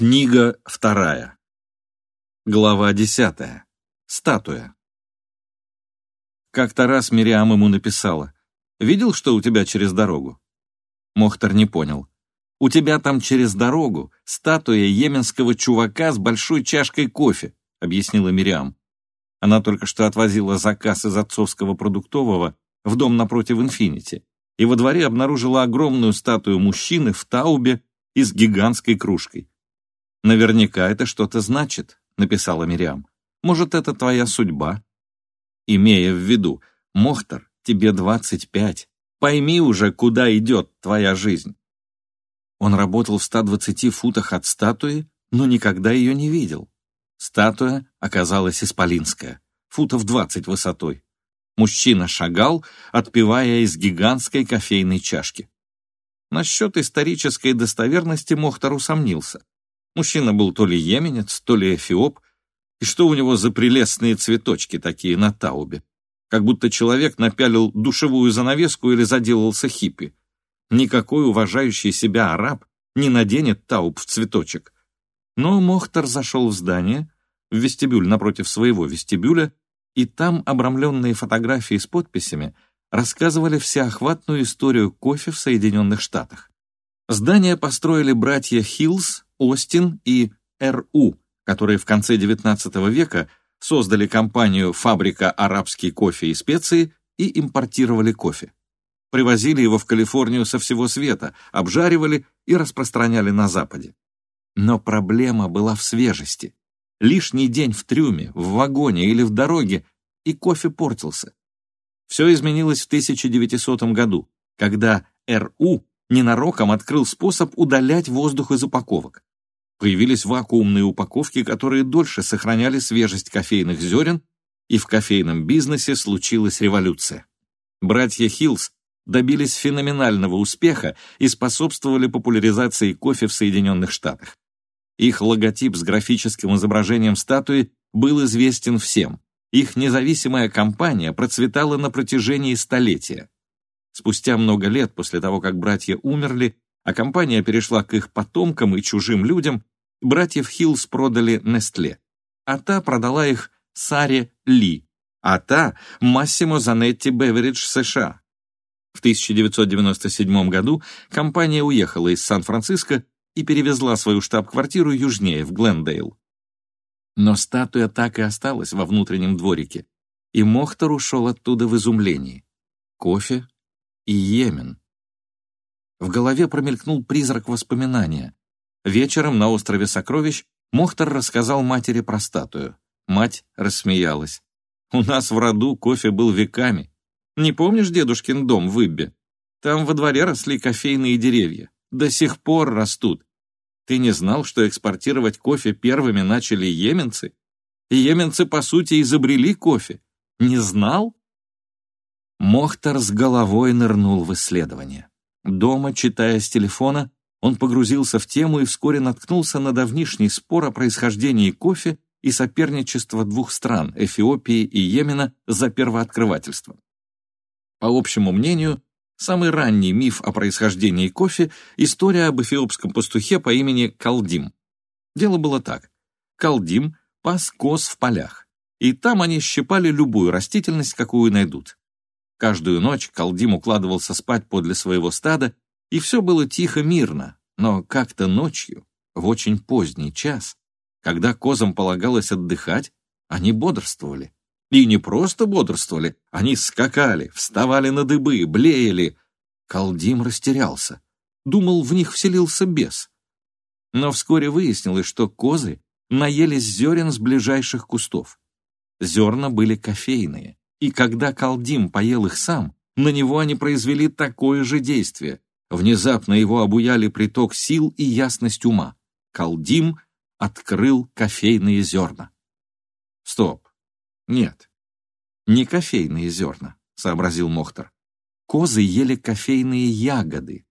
Книга вторая. Глава десятая. Статуя. Как-то раз Мириам ему написала. «Видел, что у тебя через дорогу?» Мохтар не понял. «У тебя там через дорогу статуя йеменского чувака с большой чашкой кофе», объяснила Мириам. Она только что отвозила заказ из отцовского продуктового в дом напротив «Инфинити», и во дворе обнаружила огромную статую мужчины в таубе и с гигантской кружкой. «Наверняка это что-то значит», — написала Мириам. «Может, это твоя судьба?» Имея в виду, Мохтар, тебе двадцать пять. Пойми уже, куда идет твоя жизнь. Он работал в 120 футах от статуи, но никогда ее не видел. Статуя оказалась исполинская, футов 20 высотой. Мужчина шагал, отпивая из гигантской кофейной чашки. Насчет исторической достоверности Мохтар усомнился. Мужчина был то ли йеменец, то ли эфиоп, и что у него за прелестные цветочки такие на таубе? Как будто человек напялил душевую занавеску или заделался хиппи. Никакой уважающий себя араб не наденет тауб в цветочек. Но Мохтар зашел в здание, в вестибюль напротив своего вестибюля, и там обрамленные фотографии с подписями рассказывали всеохватную историю кофе в Соединенных Штатах. Здание построили братья Хиллс Остин и Р.У., которые в конце XIX века создали компанию «Фабрика арабский кофе и специи» и импортировали кофе. Привозили его в Калифорнию со всего света, обжаривали и распространяли на Западе. Но проблема была в свежести. Лишний день в трюме, в вагоне или в дороге, и кофе портился. Все изменилось в 1900 году, когда РУ ненароком открыл способ удалять воздух из упаковок. Появились вакуумные упаковки, которые дольше сохраняли свежесть кофейных зерен, и в кофейном бизнесе случилась революция. Братья Хиллс добились феноменального успеха и способствовали популяризации кофе в Соединенных Штатах. Их логотип с графическим изображением статуи был известен всем. Их независимая компания процветала на протяжении столетия. Спустя много лет после того, как братья умерли, а компания перешла к их потомкам и чужим людям, братьев Хиллс продали Нестле, а та продала их Саре Ли, а та – Массимо Занетти Беверидж США. В 1997 году компания уехала из Сан-Франциско и перевезла свою штаб-квартиру южнее, в Глендейл. Но статуя так и осталась во внутреннем дворике, и Мохтар ушел оттуда в изумлении. Кофе и Йемен. В голове промелькнул призрак воспоминания. Вечером на острове Сокровищ Мохтар рассказал матери про статую. Мать рассмеялась. «У нас в роду кофе был веками. Не помнишь дедушкин дом в Иббе? Там во дворе росли кофейные деревья. До сих пор растут. Ты не знал, что экспортировать кофе первыми начали йеменцы? И йеменцы, по сути, изобрели кофе. Не знал?» Мохтар с головой нырнул в исследование. Дома, читая с телефона, он погрузился в тему и вскоре наткнулся на давнишний спор о происхождении кофе и соперничество двух стран, Эфиопии и Йемена, за первооткрывательство. По общему мнению, самый ранний миф о происхождении кофе – история об эфиопском пастухе по имени Калдим. Дело было так. Калдим пас коз в полях, и там они щипали любую растительность, какую найдут. Каждую ночь Калдим укладывался спать подле своего стада и все было тихо-мирно, но как-то ночью, в очень поздний час, когда козам полагалось отдыхать, они бодрствовали. И не просто бодрствовали, они скакали, вставали на дыбы, блеяли. Калдим растерялся. Думал, в них вселился бес. Но вскоре выяснилось, что козы наелись зерен с ближайших кустов. Зерна были кофейные, и когда Калдим поел их сам, на него они произвели такое же действие. Внезапно его обуяли приток сил и ясность ума. Калдим открыл кофейные зерна. Стоп. Нет. Не кофейные зерна, сообразил Мохтар. Козы ели кофейные ягоды.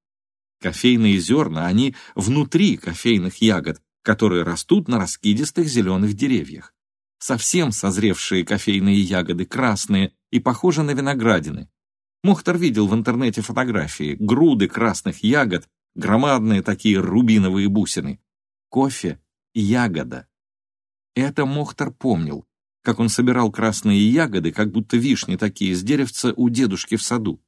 Кофейные зерна, они внутри кофейных ягод, которые растут на раскидистых зеленых деревьях. Совсем созревшие кофейные ягоды, красные и похожи на виноградины. Мохтар видел в интернете фотографии, груды красных ягод, громадные такие рубиновые бусины. кофе — ягода. Это Мохтар помнил, как он собирал красные ягоды, как будто вишни такие, с деревца у дедушки в саду.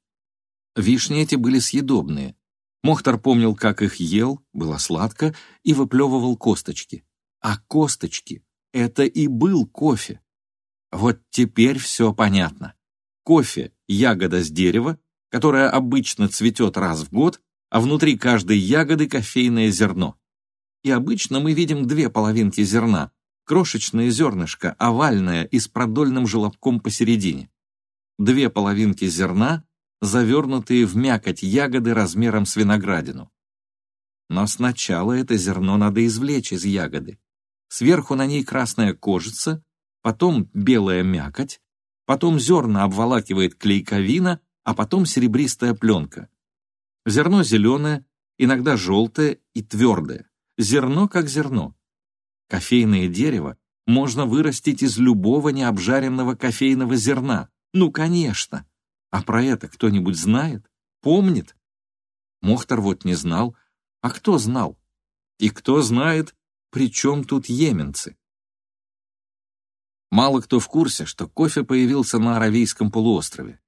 Вишни эти были съедобные. Мохтар помнил, как их ел, было сладко, и выплевывал косточки. А косточки — это и был кофе. Вот теперь все понятно. Кофе — ягода с дерева, которая обычно цветет раз в год, а внутри каждой ягоды кофейное зерно. И обычно мы видим две половинки зерна, крошечное зернышко, овальное и с продольным желобком посередине. Две половинки зерна, завернутые в мякоть ягоды размером с виноградину. Но сначала это зерно надо извлечь из ягоды. Сверху на ней красная кожица, потом белая мякоть, потом зерна обволакивает клейковина, а потом серебристая пленка. Зерно зеленое, иногда желтое и твердое. Зерно как зерно. Кофейное дерево можно вырастить из любого необжаренного кофейного зерна. Ну, конечно. А про это кто-нибудь знает? Помнит? Мохтар вот не знал. А кто знал? И кто знает, при чем тут йеменцы? Мало кто в курсе, что кофе появился на Аравийском полуострове.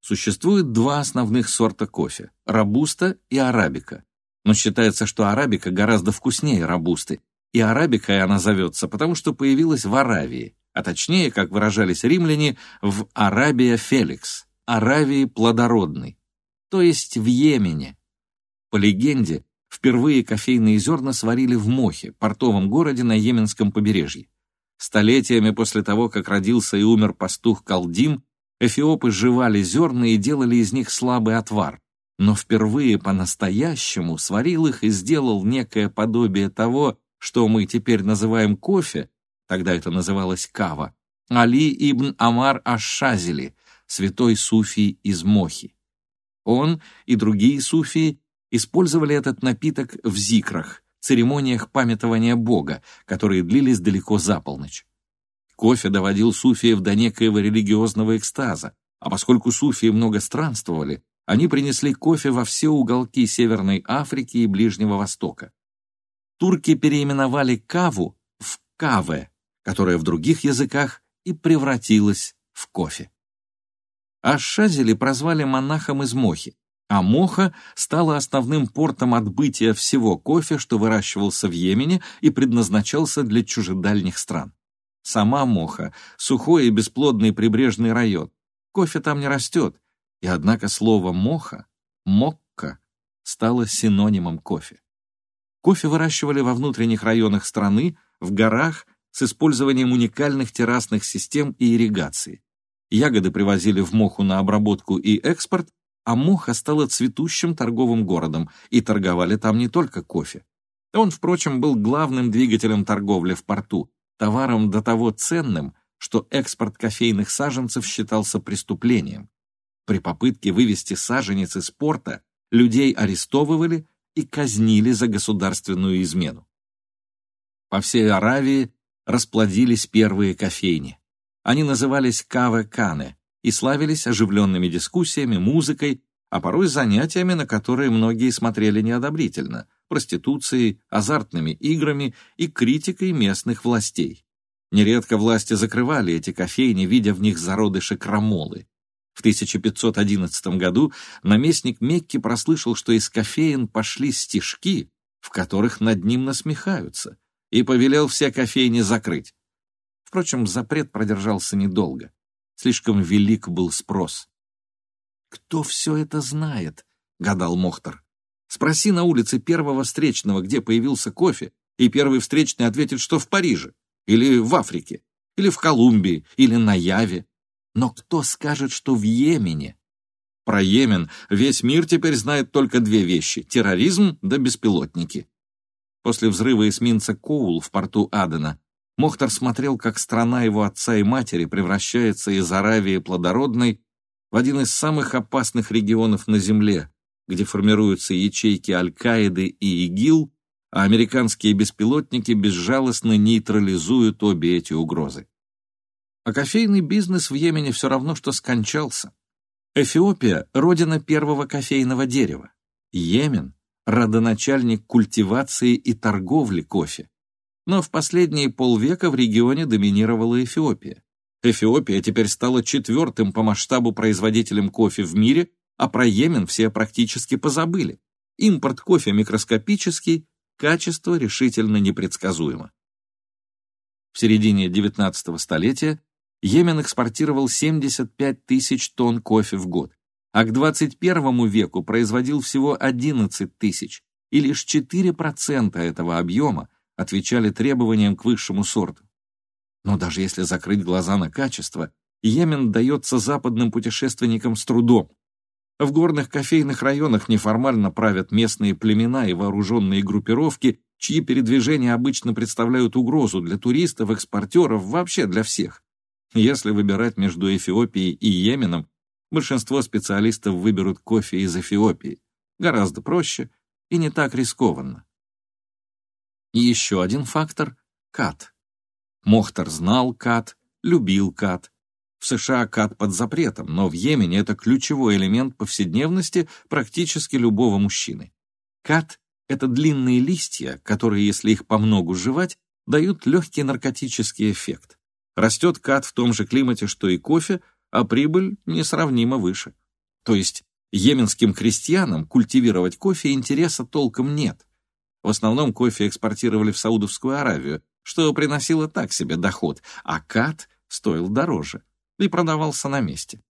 Существует два основных сорта кофе – робуста и арабика. Но считается, что арабика гораздо вкуснее робусты, и арабикой она зовется, потому что появилась в Аравии, а точнее, как выражались римляне, в Арабия Феликс, Аравии плодородной, то есть в Йемене. По легенде, впервые кофейные зерна сварили в Мохе, портовом городе на Йеменском побережье. Столетиями после того, как родился и умер пастух Калдим, эфиопы жевали зерна и делали из них слабый отвар, но впервые по-настоящему сварил их и сделал некое подобие того, что мы теперь называем кофе, тогда это называлось кава, Али ибн Амар Аш-Шазили, святой суфий из Мохи. Он и другие суфии использовали этот напиток в зикрах, церемониях памятования Бога, которые длились далеко за полночь. Кофе доводил суфиев до некоего религиозного экстаза, а поскольку суфии много странствовали, они принесли кофе во все уголки Северной Африки и Ближнего Востока. Турки переименовали каву в каве, которая в других языках и превратилась в кофе. А Шазели прозвали монахом из Мохи, а Моха стала основным портом отбытия всего кофе, что выращивался в Йемене и предназначался для чужедальних стран. Сама Моха — сухой и бесплодный прибрежный район. Кофе там не растет, и однако слово «моха» — «мокка» стало синонимом кофе. Кофе выращивали во внутренних районах страны, в горах, с использованием уникальных террасных систем и ирригации. Ягоды привозили в Моху на обработку и экспорт, а Моха стала цветущим торговым городом, и торговали там не только кофе. Он, впрочем, был главным двигателем торговли в порту, товаром до того ценным, что экспорт кофейных саженцев считался преступлением. При попытке вывести саженец из порта людей арестовывали и казнили за государственную измену. По всей Аравии расплодились первые кофейни. Они назывались каве-кане, и славились оживленными дискуссиями, музыкой, а порой занятиями, на которые многие смотрели неодобрительно, проституцией, азартными играми и критикой местных властей. Нередко власти закрывали эти кофейни, видя в них зародыши крамолы. В 1511 году наместник Мекки прослышал, что из кофеин пошли стишки, в которых над ним насмехаются, и повелел все кофейни закрыть. Впрочем, запрет продержался недолго. Слишком велик был спрос. «Кто все это знает?» — гадал Мохтар. «Спроси на улице первого встречного, где появился кофе, и первый встречный ответит, что в Париже, или в Африке, или в Колумбии, или на Яве. Но кто скажет, что в Йемене?» Про Йемен весь мир теперь знает только две вещи — терроризм да беспилотники. После взрыва эсминца Коул в порту Адена Мохтар смотрел, как страна его отца и матери превращается из Аравии плодородной в один из самых опасных регионов на Земле, где формируются ячейки Аль-Каиды и ИГИЛ, а американские беспилотники безжалостно нейтрализуют обе эти угрозы. А кофейный бизнес в Йемене все равно, что скончался. Эфиопия — родина первого кофейного дерева. Йемен родоначальник культивации и торговли кофе. Но в последние полвека в регионе доминировала Эфиопия. Эфиопия теперь стала четвертым по масштабу производителем кофе в мире, а про Йемен все практически позабыли. Импорт кофе микроскопический, качество решительно непредсказуемо. В середине XIX столетия Йемен экспортировал 75 тысяч тонн кофе в год, а к 21 веку производил всего 11 тысяч, и лишь 4% этого объема отвечали требованиям к высшему сорту. Но даже если закрыть глаза на качество, Йемен дается западным путешественникам с трудом. В горных кофейных районах неформально правят местные племена и вооруженные группировки, чьи передвижения обычно представляют угрозу для туристов, экспортеров, вообще для всех. Если выбирать между Эфиопией и Йеменом, большинство специалистов выберут кофе из Эфиопии. Гораздо проще и не так рискованно. И еще один фактор – кат. Мохтар знал кат, любил кат. В США кат под запретом, но в Йемене это ключевой элемент повседневности практически любого мужчины. Кат – это длинные листья, которые, если их помногу жевать, дают легкий наркотический эффект. Растет кат в том же климате, что и кофе, а прибыль несравнимо выше. То есть йеменским крестьянам культивировать кофе интереса толком нет. В основном кофе экспортировали в Саудовскую Аравию, что приносило так себе доход, а кат стоил дороже и продавался на месте.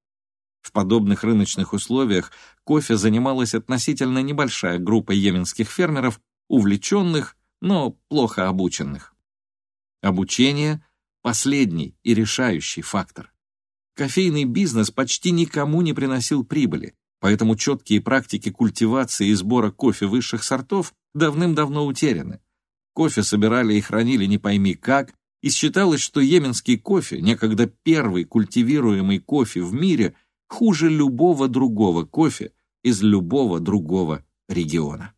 В подобных рыночных условиях кофе занималась относительно небольшая группа йеменских фермеров, увлеченных, но плохо обученных. Обучение – последний и решающий фактор. Кофейный бизнес почти никому не приносил прибыли, поэтому четкие практики культивации и сбора кофе высших сортов давным-давно утеряны. Кофе собирали и хранили не пойми как, и считалось, что йеменский кофе, некогда первый культивируемый кофе в мире, хуже любого другого кофе из любого другого региона.